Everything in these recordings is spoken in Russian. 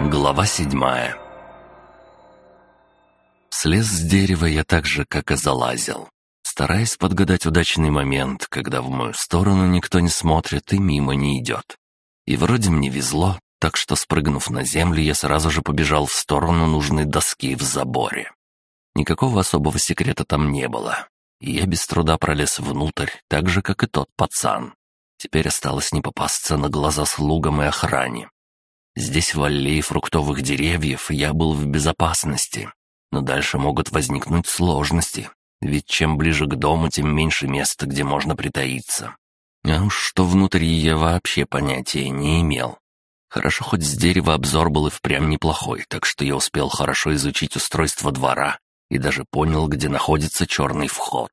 Глава седьмая Слез с дерева я так же, как и залазил, стараясь подгадать удачный момент, когда в мою сторону никто не смотрит и мимо не идет. И вроде мне везло, так что, спрыгнув на землю, я сразу же побежал в сторону нужной доски в заборе. Никакого особого секрета там не было, и я без труда пролез внутрь, так же, как и тот пацан. Теперь осталось не попасться на глаза слугам и охране. Здесь в аллее фруктовых деревьев я был в безопасности, но дальше могут возникнуть сложности, ведь чем ближе к дому, тем меньше места, где можно притаиться. А уж что внутри я вообще понятия не имел. Хорошо, хоть с дерева обзор был и впрямь неплохой, так что я успел хорошо изучить устройство двора и даже понял, где находится черный вход.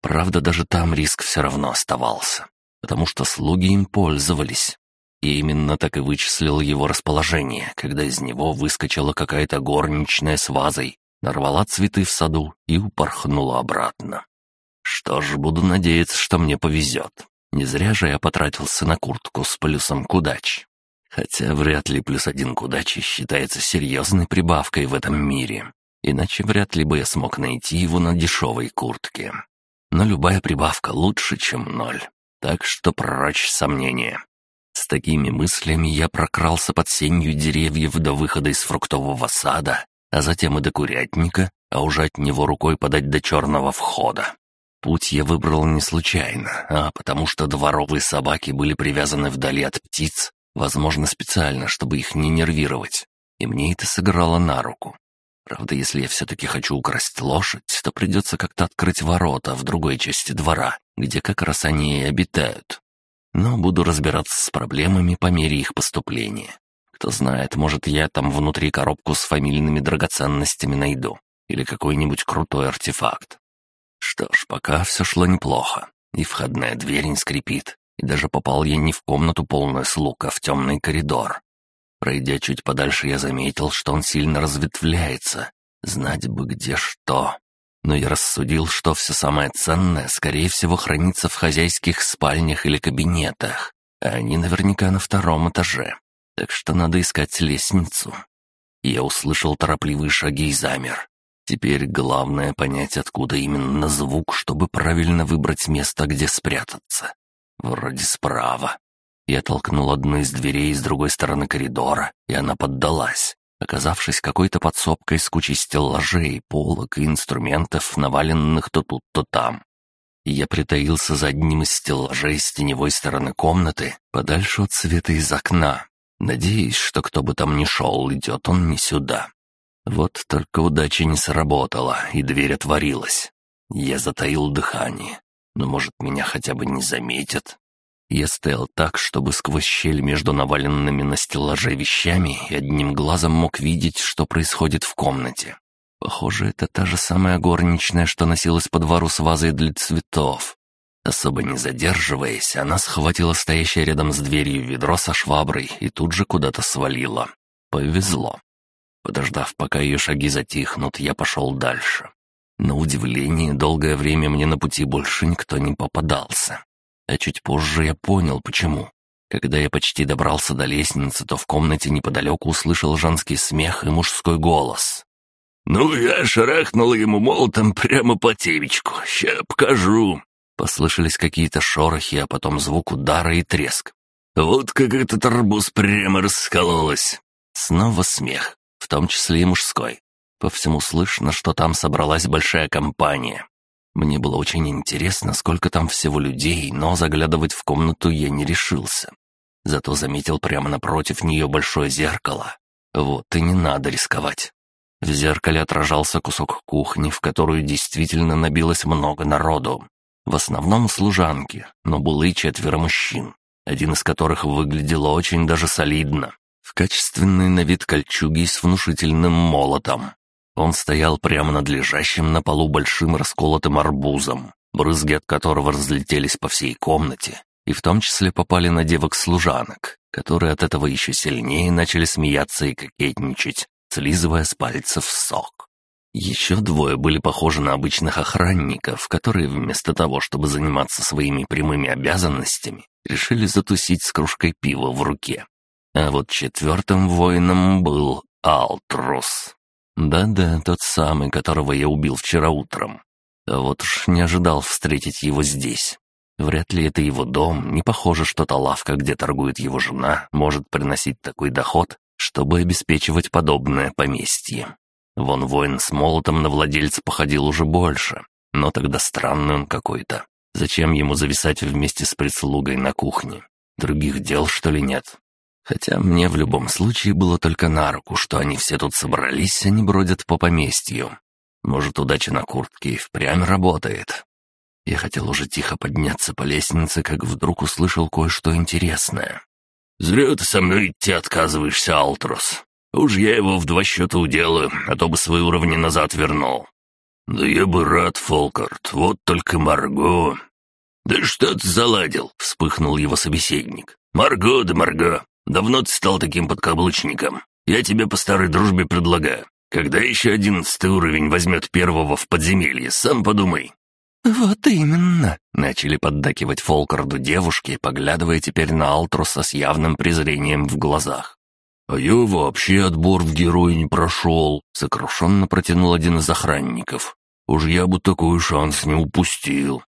Правда, даже там риск все равно оставался потому что слуги им пользовались. И именно так и вычислил его расположение, когда из него выскочила какая-то горничная с вазой, нарвала цветы в саду и упорхнула обратно. Что ж, буду надеяться, что мне повезет. Не зря же я потратился на куртку с плюсом к удаче. Хотя вряд ли плюс один к удаче считается серьезной прибавкой в этом мире. Иначе вряд ли бы я смог найти его на дешевой куртке. Но любая прибавка лучше, чем ноль так что прочь сомнения. Такими мыслями я прокрался под сенью деревьев до выхода из фруктового сада, а затем и до курятника, а уже от него рукой подать до черного входа. Путь я выбрал не случайно, а потому что дворовые собаки были привязаны вдали от птиц, возможно, специально, чтобы их не нервировать, и мне это сыграло на руку. Правда, если я все-таки хочу украсть лошадь, то придется как-то открыть ворота в другой части двора, где как раз они и обитают. Но буду разбираться с проблемами по мере их поступления. Кто знает, может, я там внутри коробку с фамильными драгоценностями найду. Или какой-нибудь крутой артефакт. Что ж, пока все шло неплохо. И входная дверь не скрипит. И даже попал я не в комнату полную слуг, а в темный коридор. Пройдя чуть подальше, я заметил, что он сильно разветвляется. Знать бы где что. Но я рассудил, что все самое ценное, скорее всего, хранится в хозяйских спальнях или кабинетах, а они наверняка на втором этаже. Так что надо искать лестницу. Я услышал торопливые шаги и замер. Теперь главное понять, откуда именно звук, чтобы правильно выбрать место, где спрятаться. Вроде справа. Я толкнул одну из дверей с другой стороны коридора, и она поддалась, оказавшись какой-то подсобкой с кучей стеллажей, полок и инструментов, наваленных то тут, то там. Я притаился за одним из стеллажей с теневой стороны комнаты, подальше от света из окна, надеясь, что кто бы там ни шел, идет он не сюда. Вот только удача не сработала, и дверь отворилась. Я затаил дыхание. Но, может, меня хотя бы не заметят. Я стоял так, чтобы сквозь щель между наваленными на стеллаже вещами и одним глазом мог видеть, что происходит в комнате. Похоже, это та же самая горничная, что носилась по двору с вазой для цветов. Особо не задерживаясь, она схватила стоящее рядом с дверью ведро со шваброй и тут же куда-то свалила. Повезло. Подождав, пока ее шаги затихнут, я пошел дальше. На удивление, долгое время мне на пути больше никто не попадался. А чуть позже я понял, почему. Когда я почти добрался до лестницы, то в комнате неподалеку услышал женский смех и мужской голос. «Ну, я шарахнул ему молотом прямо по темечку. Ща покажу». Послышались какие-то шорохи, а потом звук удара и треск. «Вот как этот арбуз прямо раскололась». Снова смех, в том числе и мужской. По всему слышно, что там собралась большая компания. Мне было очень интересно, сколько там всего людей, но заглядывать в комнату я не решился. Зато заметил прямо напротив нее большое зеркало. Вот и не надо рисковать. В зеркале отражался кусок кухни, в которую действительно набилось много народу. В основном служанки, но было и четверо мужчин, один из которых выглядел очень даже солидно, в качественной на вид кольчуге с внушительным молотом. Он стоял прямо над лежащим на полу большим расколотым арбузом, брызги от которого разлетелись по всей комнате, и в том числе попали на девок-служанок, которые от этого еще сильнее начали смеяться и кокетничать, слизывая с пальцев сок. Еще двое были похожи на обычных охранников, которые вместо того, чтобы заниматься своими прямыми обязанностями, решили затусить с кружкой пива в руке. А вот четвертым воином был Алтрус. Да-да, тот самый, которого я убил вчера утром. А вот уж не ожидал встретить его здесь. Вряд ли это его дом, не похоже, что та лавка, где торгует его жена, может приносить такой доход, чтобы обеспечивать подобное поместье. Вон воин с молотом на владельца походил уже больше, но тогда странный он какой-то. Зачем ему зависать вместе с прислугой на кухне? Других дел, что ли, нет? Хотя мне в любом случае было только на руку, что они все тут собрались, не бродят по поместью. Может, удача на куртке и впрямь работает. Я хотел уже тихо подняться по лестнице, как вдруг услышал кое-что интересное. «Зря ты со мной идти отказываешься, Алтрус. Уж я его в два счета уделаю, а то бы свои уровни назад вернул». «Да я бы рад, Фолкарт, вот только Марго...» «Да что ты заладил?» — вспыхнул его собеседник. «Марго да Марго, давно ты стал таким подкаблучником. Я тебе по старой дружбе предлагаю. Когда еще одиннадцатый уровень возьмет первого в подземелье, сам подумай». «Вот именно», — начали поддакивать Фолкарду девушки, поглядывая теперь на Алтруса с явным презрением в глазах. «А я вообще отбор в герои не прошел», — сокрушенно протянул один из охранников. «Уж я бы такой шанс не упустил».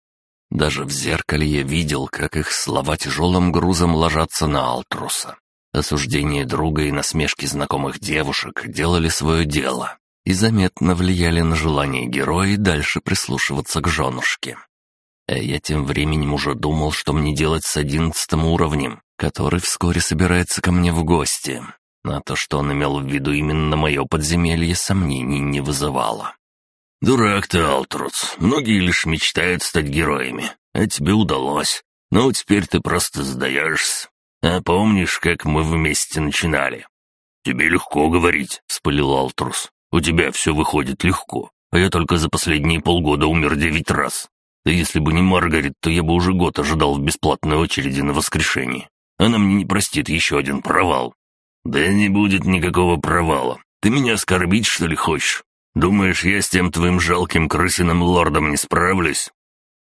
Даже в зеркале я видел, как их слова тяжелым грузом ложатся на Алтруса. Осуждение друга и насмешки знакомых девушек делали свое дело и заметно влияли на желание героя дальше прислушиваться к женушке. А я тем временем уже думал, что мне делать с одиннадцатым уровнем, который вскоре собирается ко мне в гости. На то, что он имел в виду именно мое подземелье, сомнений не вызывало. «Дурак ты, Алтруц. Многие лишь мечтают стать героями. А тебе удалось. Ну, теперь ты просто сдаешься. А помнишь, как мы вместе начинали?» «Тебе легко говорить», — вспылил Алтрус. «У тебя все выходит легко, а я только за последние полгода умер девять раз. Да если бы не Маргарет, то я бы уже год ожидал в бесплатной очереди на воскрешение. Она мне не простит еще один провал». «Да не будет никакого провала. Ты меня оскорбить, что ли, хочешь? Думаешь, я с тем твоим жалким крысиным лордом не справлюсь?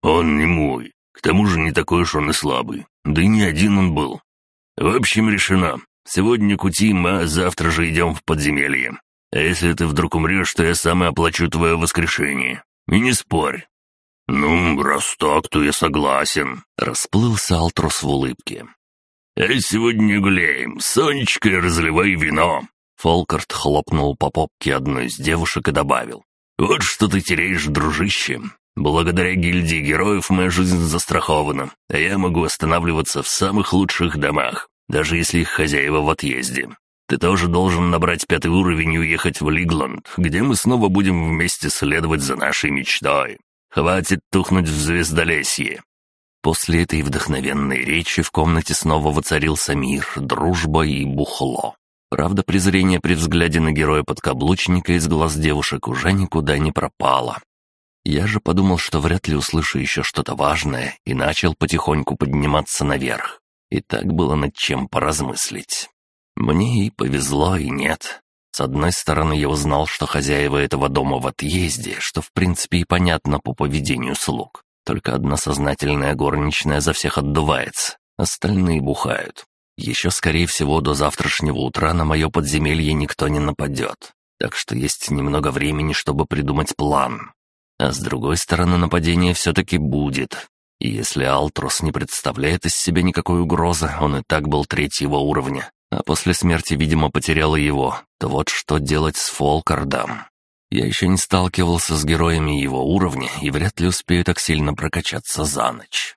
Он не мой. К тому же не такой уж он и слабый. Да и не один он был. В общем, решено. Сегодня кутим, а завтра же идем в подземелье. А если ты вдруг умрешь, то я сам и оплачу твое воскрешение. И не спорь». «Ну, раз так, то я согласен», — расплылся Алтрус в улыбке. «А сегодня гуляем, Сонечкой разливай вино. Фолкарт хлопнул по попке одной из девушек и добавил. «Вот что ты теряешь, дружище. Благодаря гильдии героев моя жизнь застрахована, а я могу останавливаться в самых лучших домах, даже если их хозяева в отъезде. Ты тоже должен набрать пятый уровень и уехать в Лигланд, где мы снова будем вместе следовать за нашей мечтой. Хватит тухнуть в звездолесье». После этой вдохновенной речи в комнате снова воцарился мир, дружба и бухло. Правда, презрение при взгляде на героя-подкаблучника из глаз девушек уже никуда не пропало. Я же подумал, что вряд ли услышу еще что-то важное, и начал потихоньку подниматься наверх. И так было над чем поразмыслить. Мне и повезло, и нет. С одной стороны, я узнал, что хозяева этого дома в отъезде, что в принципе и понятно по поведению слуг. Только одна сознательная горничная за всех отдувается, остальные бухают. Еще, скорее всего, до завтрашнего утра на мое подземелье никто не нападет. Так что есть немного времени, чтобы придумать план. А с другой стороны, нападение все-таки будет. И если Алтрос не представляет из себя никакой угрозы, он и так был третьего уровня, а после смерти, видимо, потерял его, то вот что делать с Фолкардом. Я еще не сталкивался с героями его уровня и вряд ли успею так сильно прокачаться за ночь.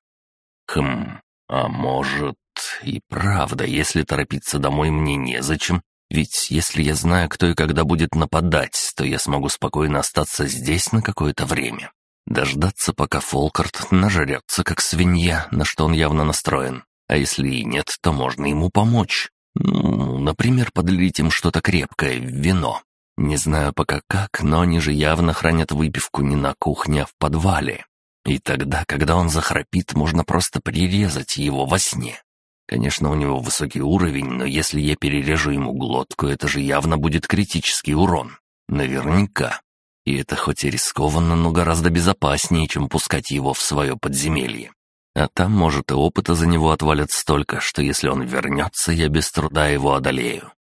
Хм, а может... И правда, если торопиться домой мне незачем, ведь если я знаю, кто и когда будет нападать, то я смогу спокойно остаться здесь на какое-то время. Дождаться, пока Фолкарт нажрется, как свинья, на что он явно настроен. А если и нет, то можно ему помочь. Ну, например, подлить им что-то крепкое вино. Не знаю пока как, но они же явно хранят выпивку не на кухне, а в подвале. И тогда, когда он захрапит, можно просто прирезать его во сне. Конечно, у него высокий уровень, но если я перережу ему глотку, это же явно будет критический урон. Наверняка. И это хоть и рискованно, но гораздо безопаснее, чем пускать его в свое подземелье. А там, может, и опыта за него отвалят столько, что если он вернется, я без труда его одолею.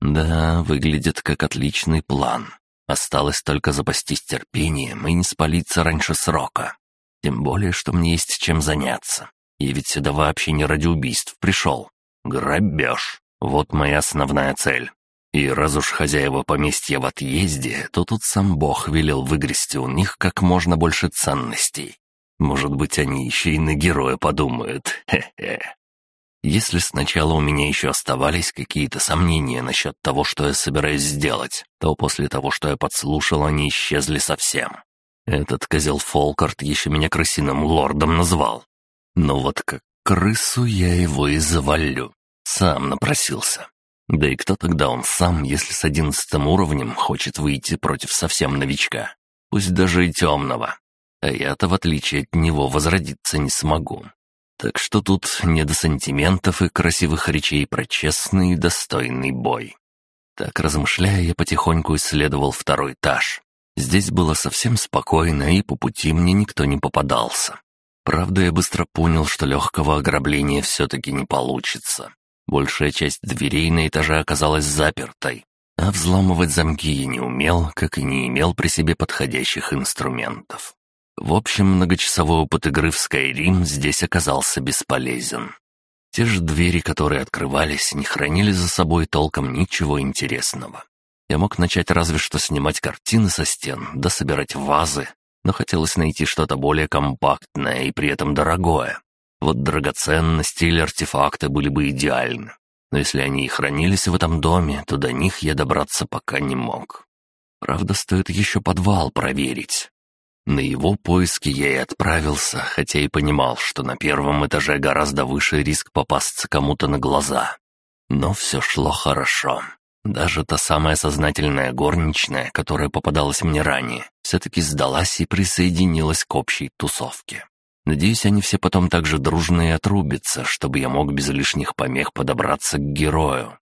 Да, выглядит как отличный план. Осталось только запастись терпением и не спалиться раньше срока. Тем более, что мне есть чем заняться. Я ведь сюда вообще не ради убийств пришел. Грабеж. Вот моя основная цель. И раз уж хозяева поместья в отъезде, то тут сам Бог велел выгрести у них как можно больше ценностей. Может быть, они еще и на героя подумают. Хе-хе. Если сначала у меня еще оставались какие-то сомнения насчет того, что я собираюсь сделать, то после того, что я подслушал, они исчезли совсем. Этот козел Фолкарт еще меня крысиным лордом назвал. Но вот как крысу я его и завалю. Сам напросился. Да и кто тогда он сам, если с одиннадцатым уровнем хочет выйти против совсем новичка? Пусть даже и темного. А я-то, в отличие от него, возродиться не смогу. Так что тут не до сантиментов и красивых речей про честный и достойный бой. Так, размышляя, я потихоньку исследовал второй этаж. Здесь было совсем спокойно, и по пути мне никто не попадался. Правда, я быстро понял, что легкого ограбления все-таки не получится. Большая часть дверей на этаже оказалась запертой, а взламывать замки я не умел, как и не имел при себе подходящих инструментов. В общем, многочасовой опыт игры в Skyrim здесь оказался бесполезен. Те же двери, которые открывались, не хранили за собой толком ничего интересного. Я мог начать разве что снимать картины со стен, да собирать вазы, но хотелось найти что-то более компактное и при этом дорогое. Вот драгоценности или артефакты были бы идеальны. Но если они и хранились в этом доме, то до них я добраться пока не мог. Правда, стоит еще подвал проверить. На его поиски я и отправился, хотя и понимал, что на первом этаже гораздо выше риск попасться кому-то на глаза. Но все шло хорошо. Даже та самая сознательная горничная, которая попадалась мне ранее, все-таки сдалась и присоединилась к общей тусовке. Надеюсь, они все потом так же дружно и отрубятся, чтобы я мог без лишних помех подобраться к герою.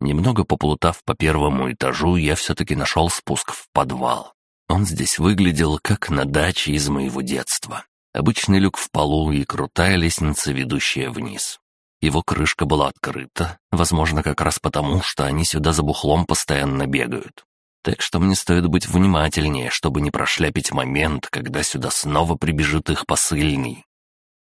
Немного поплутав по первому этажу, я все-таки нашел спуск в подвал. Он здесь выглядел как на даче из моего детства. Обычный люк в полу и крутая лестница, ведущая вниз. Его крышка была открыта, возможно, как раз потому, что они сюда за бухлом постоянно бегают. Так что мне стоит быть внимательнее, чтобы не прошляпить момент, когда сюда снова прибежит их посыльный.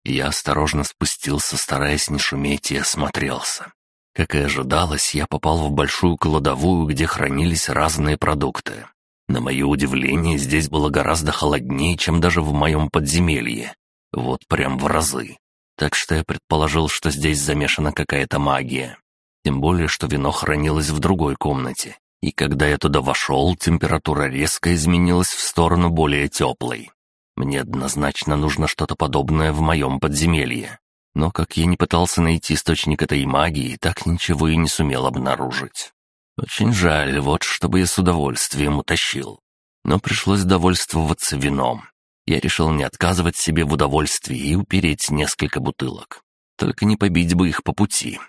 Я осторожно спустился, стараясь не шуметь, и осмотрелся. Как и ожидалось, я попал в большую кладовую, где хранились разные продукты. На мое удивление, здесь было гораздо холоднее, чем даже в моем подземелье. Вот прям в разы. Так что я предположил, что здесь замешана какая-то магия. Тем более, что вино хранилось в другой комнате, и когда я туда вошел, температура резко изменилась в сторону более теплой. Мне однозначно нужно что-то подобное в моем подземелье. Но как я не пытался найти источник этой магии, так ничего и не сумел обнаружить. Очень жаль, вот чтобы я с удовольствием утащил. Но пришлось довольствоваться вином. Я решил не отказывать себе в удовольствии и упереть несколько бутылок. Только не побить бы их по пути.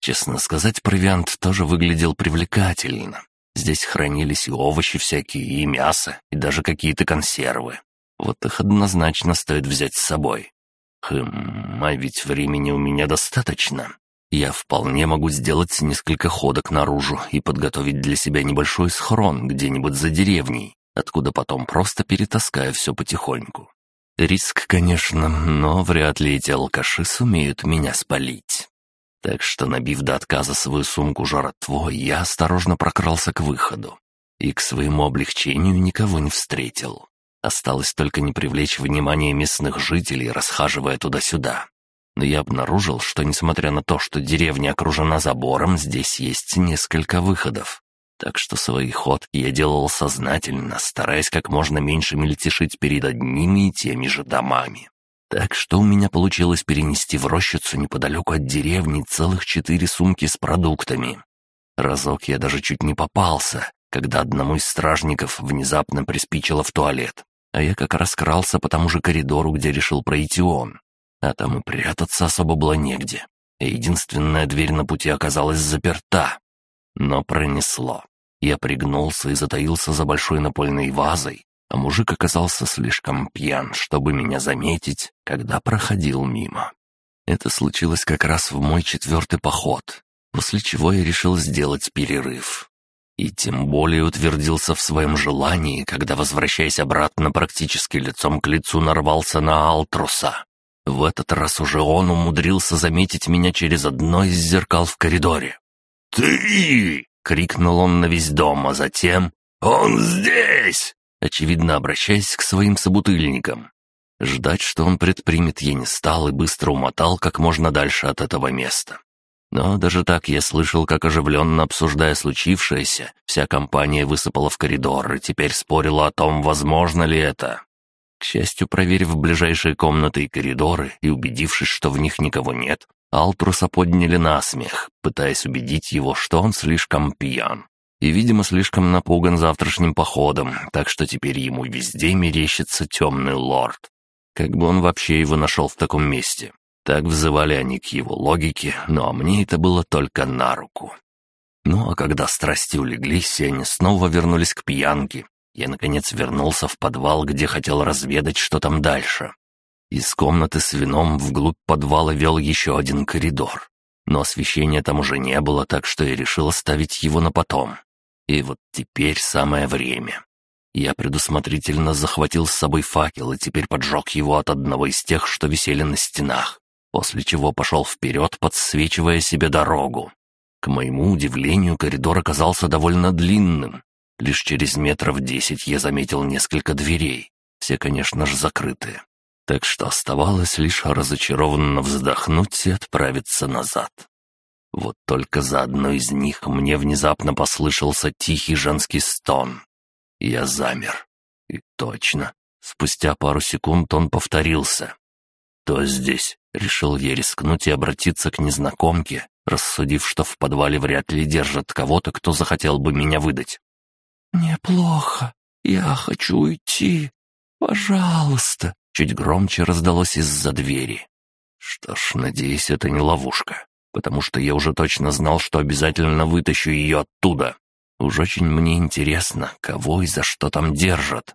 Честно сказать, провиант тоже выглядел привлекательно. Здесь хранились и овощи всякие, и мясо, и даже какие-то консервы. Вот их однозначно стоит взять с собой. Хм, а ведь времени у меня достаточно. Я вполне могу сделать несколько ходок наружу и подготовить для себя небольшой схрон где-нибудь за деревней, откуда потом просто перетаскаю все потихоньку. Риск, конечно, но вряд ли эти алкаши сумеют меня спалить. Так что, набив до отказа свою сумку жратвой, я осторожно прокрался к выходу. И к своему облегчению никого не встретил. Осталось только не привлечь внимание местных жителей, расхаживая туда-сюда. Но я обнаружил, что, несмотря на то, что деревня окружена забором, здесь есть несколько выходов. Так что свои ходки я делал сознательно, стараясь как можно меньше мельтешить перед одними и теми же домами. Так что у меня получилось перенести в рощицу неподалеку от деревни целых четыре сумки с продуктами. Разок я даже чуть не попался, когда одному из стражников внезапно приспичило в туалет, а я как раз крался по тому же коридору, где решил пройти он. А там и прятаться особо было негде. единственная дверь на пути оказалась заперта. Но пронесло. Я пригнулся и затаился за большой напольной вазой, а мужик оказался слишком пьян, чтобы меня заметить, когда проходил мимо. Это случилось как раз в мой четвертый поход, после чего я решил сделать перерыв. И тем более утвердился в своем желании, когда, возвращаясь обратно практически лицом к лицу, нарвался на Алтруса. В этот раз уже он умудрился заметить меня через одно из зеркал в коридоре. «Ты!» — крикнул он на весь дом, а затем «Он здесь!» очевидно обращаясь к своим собутыльникам. Ждать, что он предпримет, я не стал и быстро умотал как можно дальше от этого места. Но даже так я слышал, как оживленно обсуждая случившееся, вся компания высыпала в коридор и теперь спорила о том, возможно ли это. К счастью, проверив ближайшие комнаты и коридоры и убедившись, что в них никого нет, Алтруса подняли на смех, пытаясь убедить его, что он слишком пьян и, видимо, слишком напуган завтрашним походом, так что теперь ему везде мерещится темный лорд. Как бы он вообще его нашел в таком месте? Так взывали они к его логике, но мне это было только на руку. Ну а когда страсти улеглись, и они снова вернулись к пьянке, я, наконец, вернулся в подвал, где хотел разведать, что там дальше. Из комнаты с вином вглубь подвала вел еще один коридор. Но освещения там уже не было, так что я решил оставить его на потом. И вот теперь самое время. Я предусмотрительно захватил с собой факел и теперь поджег его от одного из тех, что висели на стенах, после чего пошел вперед, подсвечивая себе дорогу. К моему удивлению, коридор оказался довольно длинным. Лишь через метров десять я заметил несколько дверей, все, конечно же, закрытые. Так что оставалось лишь разочарованно вздохнуть и отправиться назад. Вот только за одной из них мне внезапно послышался тихий женский стон. Я замер. И точно, спустя пару секунд он повторился. «То здесь?» — решил я рискнуть и обратиться к незнакомке, рассудив, что в подвале вряд ли держат кого-то, кто захотел бы меня выдать. «Неплохо. Я хочу уйти. Пожалуйста!» Чуть громче раздалось из-за двери. Что ж, надеюсь, это не ловушка потому что я уже точно знал, что обязательно вытащу ее оттуда. Уж очень мне интересно, кого и за что там держат.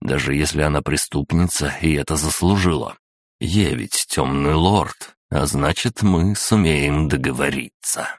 Даже если она преступница и это заслужила. Я ведь темный лорд, а значит, мы сумеем договориться.